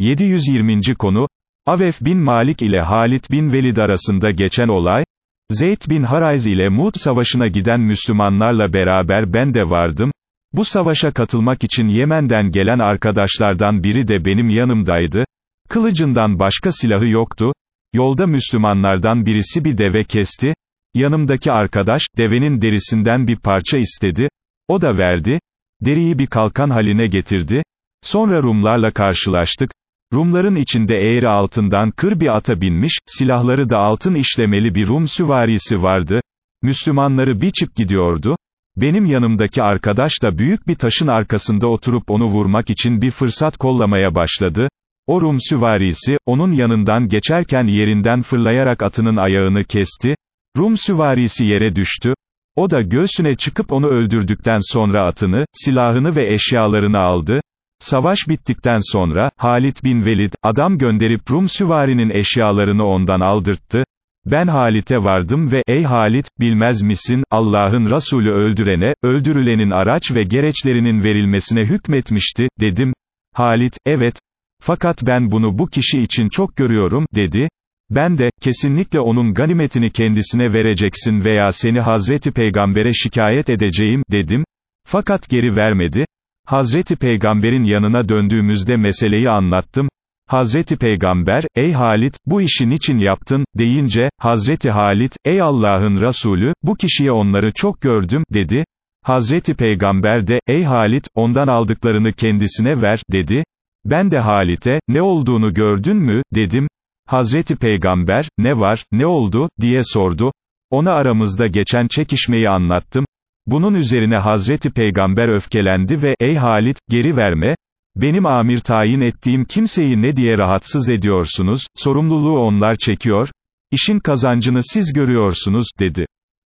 720. konu, Avef bin Malik ile Halit bin Velid arasında geçen olay, Zeyd bin Harayz ile Mut savaşına giden Müslümanlarla beraber ben de vardım, bu savaşa katılmak için Yemen'den gelen arkadaşlardan biri de benim yanımdaydı, kılıcından başka silahı yoktu, yolda Müslümanlardan birisi bir deve kesti, yanımdaki arkadaş, devenin derisinden bir parça istedi, o da verdi, deriyi bir kalkan haline getirdi, sonra Rumlarla karşılaştık, Rumların içinde eğri altından kır bir ata binmiş, silahları da altın işlemeli bir Rum süvarisi vardı, Müslümanları biçip gidiyordu, benim yanımdaki arkadaş da büyük bir taşın arkasında oturup onu vurmak için bir fırsat kollamaya başladı, o Rum süvarisi, onun yanından geçerken yerinden fırlayarak atının ayağını kesti, Rum süvarisi yere düştü, o da göğsüne çıkıp onu öldürdükten sonra atını, silahını ve eşyalarını aldı, Savaş bittikten sonra, Halit bin Velid, adam gönderip Rum süvarinin eşyalarını ondan aldırttı, ben Halit'e vardım ve, ey Halit, bilmez misin, Allah'ın Resulü öldürene, öldürülenin araç ve gereçlerinin verilmesine hükmetmişti, dedim, Halit, evet, fakat ben bunu bu kişi için çok görüyorum, dedi, ben de, kesinlikle onun ganimetini kendisine vereceksin veya seni Hazreti Peygamber'e şikayet edeceğim, dedim, fakat geri vermedi, Hazreti Peygamber'in yanına döndüğümüzde meseleyi anlattım, Hazreti Peygamber, ey Halit, bu işi niçin yaptın, deyince, Hazreti Halit, ey Allah'ın Resulü, bu kişiye onları çok gördüm, dedi, Hazreti Peygamber de, ey Halit, ondan aldıklarını kendisine ver, dedi, ben de Halit'e, ne olduğunu gördün mü, dedim, Hazreti Peygamber, ne var, ne oldu, diye sordu, ona aramızda geçen çekişmeyi anlattım, bunun üzerine Hazreti Peygamber öfkelendi ve, ey Halit, geri verme, benim amir tayin ettiğim kimseyi ne diye rahatsız ediyorsunuz, sorumluluğu onlar çekiyor, işin kazancını siz görüyorsunuz, dedi.